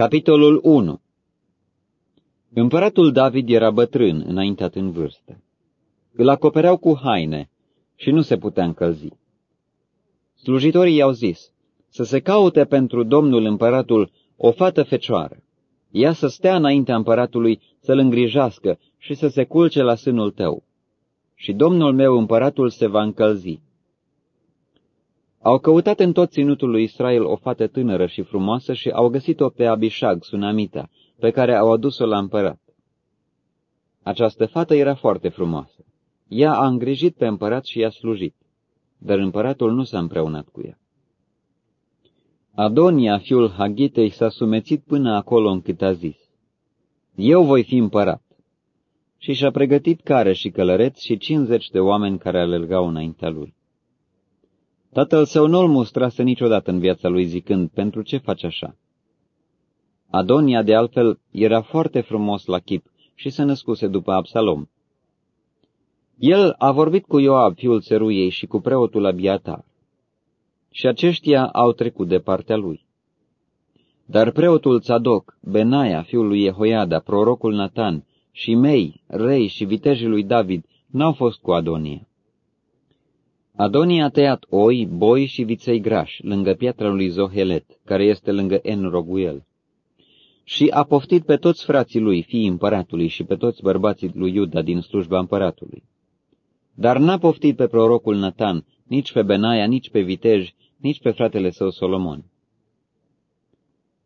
Capitolul 1 Împăratul David era bătrân, înaintat în vârstă. Îl acopereau cu haine și nu se putea încălzi. Slujitorii i-au zis, să se caute pentru domnul împăratul o fată fecioară. Ea să stea înaintea împăratului, să-l îngrijească și să se culce la sânul tău. Și domnul meu împăratul se va încălzi. Au căutat în tot ținutul lui Israel o fată tânără și frumoasă și au găsit-o pe Abishag, sunamita, pe care au adus-o la împărat. Această fată era foarte frumoasă. Ea a îngrijit pe împărat și i-a slujit, dar împăratul nu s-a împreunat cu ea. Adonia, fiul Hagitei, s-a sumețit până acolo încât a zis, Eu voi fi împărat. Și și-a pregătit care și călăreți și cincizeci de oameni care alergau înaintea lui. Tatăl său nu-l mustrase niciodată în viața lui zicând, pentru ce faci așa? Adonia, de altfel, era foarte frumos la chip și se născuse după Absalom. El a vorbit cu Ioab, fiul țeruiei, și cu preotul Abiatar. Și aceștia au trecut de partea lui. Dar preotul Tzadok, Benaia, fiul lui Jehoiada, prorocul Natan, și mei, rei și vitejii lui David, n-au fost cu Adonia. Adonia a tăiat oi, boi și viței grași, lângă piatra lui Zohelet, care este lângă En-Roguel. Și a poftit pe toți frații lui, fiii împăratului, și pe toți bărbații lui Iuda din slujba împăratului. Dar n-a poftit pe prorocul Natan, nici pe Benaia, nici pe vitej, nici pe fratele său Solomon.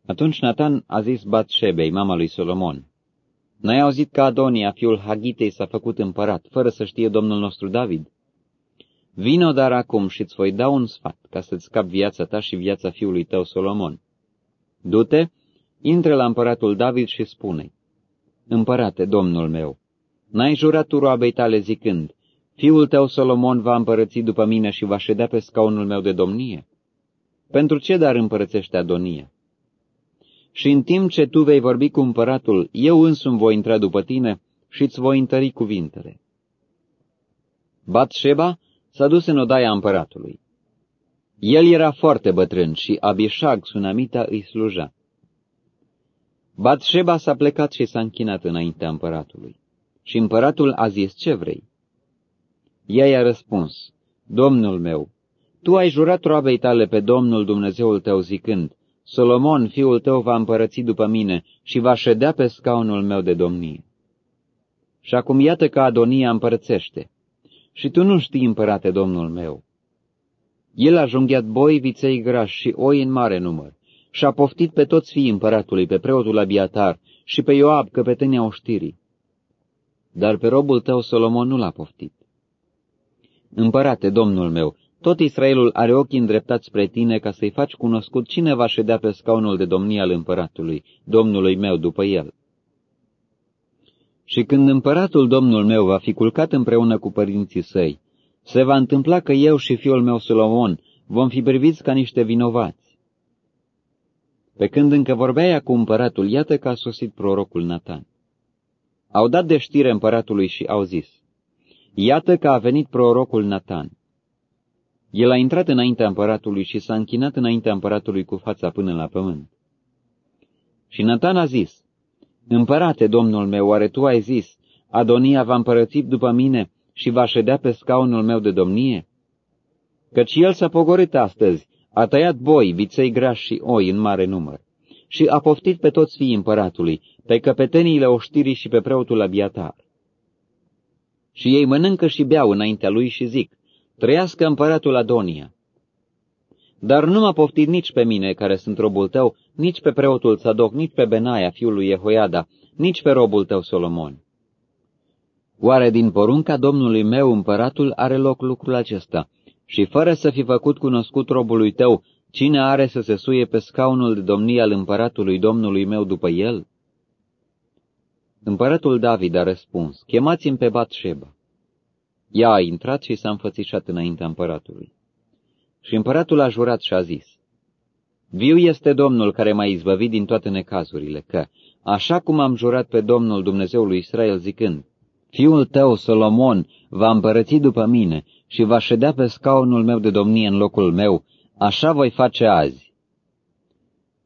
Atunci Natan a zis Batșebei, mama lui Solomon, N-ai auzit că Adonia, fiul Hagitei, s-a făcut împărat, fără să știe domnul nostru David? Vino dar acum și îți voi da un sfat, ca să-ți scap viața ta și viața fiului tău Solomon. Du-te, intră la împăratul David și spune, Împărate, domnul meu, n-ai jurat tu roabei tale zicând, Fiul tău Solomon va împărăți după mine și va ședea pe scaunul meu de domnie? Pentru ce dar împărățește Adonia? Și în timp ce tu vei vorbi cu împăratul, eu însumi voi intra după tine și îți voi întări cuvintele. Batșeba s-a dus în odaia împăratului. El era foarte bătrân și Abishag, sunamita, îi sluja. Batșeba s-a plecat și s-a închinat înaintea împăratului. Și împăratul a zis, ce vrei? Ea i-a răspuns, Domnul meu, tu ai jurat roabei tale pe Domnul Dumnezeul tău zicând, Solomon, fiul tău, va împărăți după mine și va ședea pe scaunul meu de domnie. Și acum iată că Adonia împărățește. Și tu nu știi, împărate, domnul meu. El a junghiat boi, viței grași și oi în mare număr și a poftit pe toți fiii împăratului, pe preotul Abiatar și pe Ioab, căpetenia oștirii. Dar pe robul tău Solomon nu l-a poftit. Împărate, domnul meu, tot Israelul are ochii îndreptați spre tine ca să-i faci cunoscut cine va ședea pe scaunul de domnie al împăratului, domnului meu după el. Și când împăratul domnul meu va fi culcat împreună cu părinții săi, se va întâmpla că eu și fiul meu Solomon vom fi priviți ca niște vinovați. Pe când încă vorbea cu împăratul, iată că a sosit prorocul Natan. Au dat de știre împăratului și au zis, Iată că a venit prorocul Natan. El a intrat înaintea împăratului și s-a închinat înaintea împăratului cu fața până la pământ. Și Natan a zis, Împărate, domnul meu, oare tu ai zis, Adonia va împărăți după mine și va ședea pe scaunul meu de domnie? Căci el s-a pogorit astăzi, a tăiat boi, viței grași și oi în mare număr și a poftit pe toți fiii împăratului, pe căpeteniile oștirii și pe preotul Abiatar. Și ei mănâncă și beau înaintea lui și zic, trăiască împăratul Adonia. Dar nu m-a poftit nici pe mine, care sunt robul tău, nici pe preotul Tzadok, nici pe Benaia, fiul lui Jehoiada, nici pe robul tău Solomon. Oare din porunca domnului meu împăratul are loc lucrul acesta? Și fără să fi făcut cunoscut robului tău, cine are să se suie pe scaunul de domnie al împăratului domnului meu după el? Împăratul David a răspuns, chemați-mi pe Batșeba. Ea a intrat și s-a înfățișat înaintea împăratului. Și împăratul a jurat și a zis, Viu este Domnul care m-a izbăvit din toate necazurile, că, așa cum am jurat pe Domnul Dumnezeului Israel zicând, Fiul tău, Solomon, va împărăți după mine și va ședea pe scaunul meu de domnie în locul meu, așa voi face azi.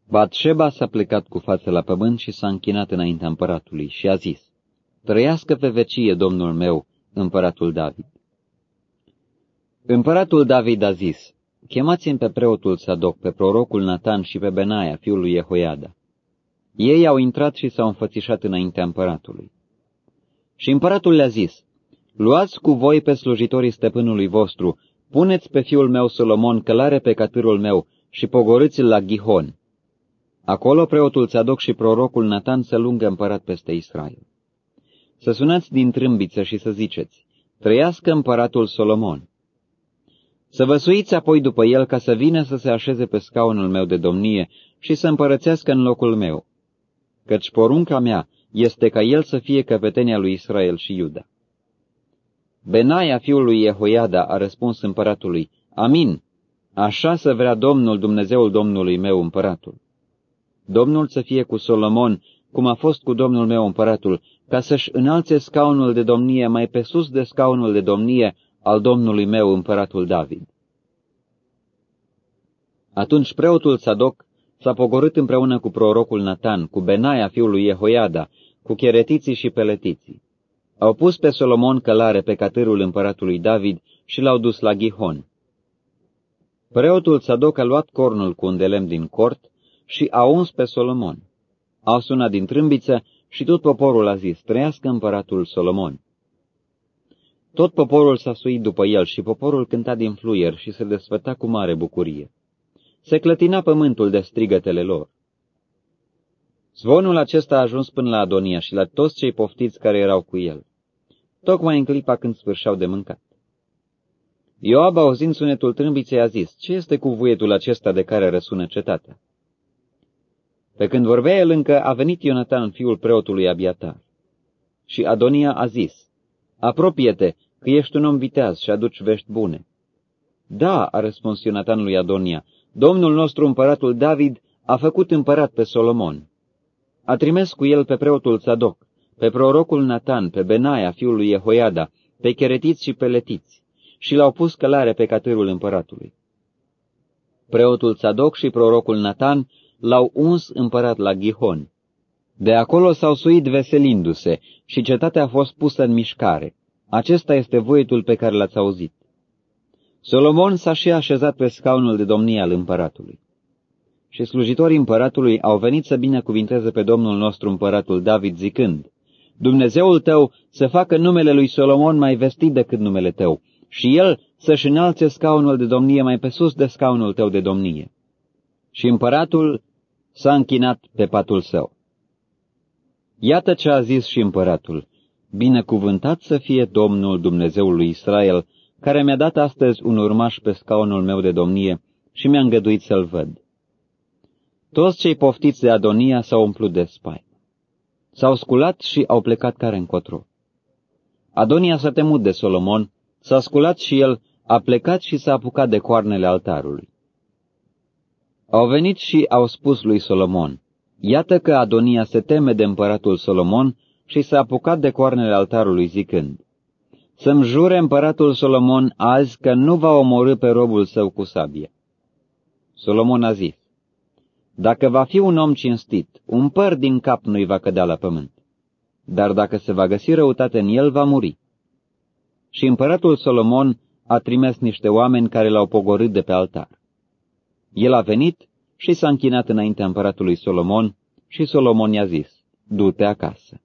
Batșeba s-a plecat cu față la pământ și s-a închinat înaintea împăratului și a zis, Trăiască pe vecie, domnul meu, împăratul David. Împăratul David a zis, Chemați-mi pe preotul Sadoc, pe prorocul Natan și pe Benaia, fiul lui Jehoiada. Ei au intrat și s-au înfățișat înaintea împăratului. Și împăratul le-a zis, Luați cu voi pe slujitorii stăpânului vostru, puneți pe fiul meu Solomon călare pe catârul meu și pogorâți-l la Gihon. Acolo preotul Țadoc și prorocul Natan să lungă împărat peste Israel. Să sunați din trâmbiță și să ziceți, trăiască împăratul Solomon. Să vă suiți apoi după el ca să vină să se așeze pe scaunul meu de domnie și să împărățească în locul meu, căci porunca mea este ca el să fie căpetenia lui Israel și Iuda. Benaia fiul lui Jehoiada a răspuns împăratului, Amin, așa să vrea Domnul Dumnezeul Domnului meu împăratul. Domnul să fie cu Solomon, cum a fost cu Domnul meu împăratul, ca să-și înalțe scaunul de domnie mai pe sus de scaunul de domnie al Domnului meu împăratul David. Atunci preotul Sadoc s-a pogorât împreună cu prorocul Natan, cu Benaia fiul lui Jehoiada, cu cheretiții și peletiții. Au pus pe Solomon călare pe catârul împăratului David și l-au dus la Gihon. Preotul Sadoc a luat cornul cu un de lemn din cort și a uns pe Solomon. Au sunat din trâmbiță și tot poporul a zis, trăiască împăratul Solomon. Tot poporul s-a suit după el și poporul cânta din fluier și se desfăta cu mare bucurie. Se clătina pământul de strigătele lor. Zvonul acesta a ajuns până la Adonia și la toți cei poftiți care erau cu el, tocmai în clipa când sfârșeau de mâncat. Ioab, auzind sunetul trâmbiței, a zis, Ce este cu vuietul acesta de care răsună cetatea? Pe când vorbea el încă, a venit Ionatan, fiul preotului Abiatar. Și Adonia a zis, Apropie-te, că ești un om viteaz și aduci vești bune. Da, a răspuns Ionatan lui Adonia, Domnul nostru împăratul David a făcut împărat pe Solomon. A trimis cu el pe preotul Tzadok, pe prorocul Natan, pe Benaia, fiul lui Jehoiada, pe cheretiți și pe letiți, și l-au pus călare pe catârul împăratului. Preotul Tzadok și prorocul Natan l-au uns împărat la Gihon. De acolo s-au suit veselindu-se și cetatea a fost pusă în mișcare. Acesta este voietul pe care l-ați auzit. Solomon s-a și așezat pe scaunul de domnie al împăratului. Și slujitorii împăratului au venit să binecuvinteze pe domnul nostru împăratul David zicând, Dumnezeul tău să facă numele lui Solomon mai vestit decât numele tău și el să-și înalțe scaunul de domnie mai pe sus de scaunul tău de domnie. Și împăratul s-a închinat pe patul său. Iată ce a zis și împăratul, binecuvântat să fie Domnul Dumnezeul lui Israel, care mi-a dat astăzi un urmaș pe scaunul meu de domnie și mi-a îngăduit să-l văd. Toți cei poftiți de Adonia s-au umplut de spai. S-au sculat și au plecat care încotro. Adonia s-a temut de Solomon, s-a sculat și el, a plecat și s-a apucat de coarnele altarului. Au venit și au spus lui Solomon, Iată că Adonia se teme de împăratul Solomon și s-a apucat de coarnele altarului zicând, Să-mi jure împăratul Solomon azi că nu va omorâ pe robul său cu sabie. Solomon a zis, Dacă va fi un om cinstit, un păr din cap nu-i va cădea la pământ, dar dacă se va găsi răutate în el, va muri. Și împăratul Solomon a trimis niște oameni care l-au pogorât de pe altar. El a venit și s-a închinat înaintea împăratului Solomon și Solomon i-a zis, du-te acasă.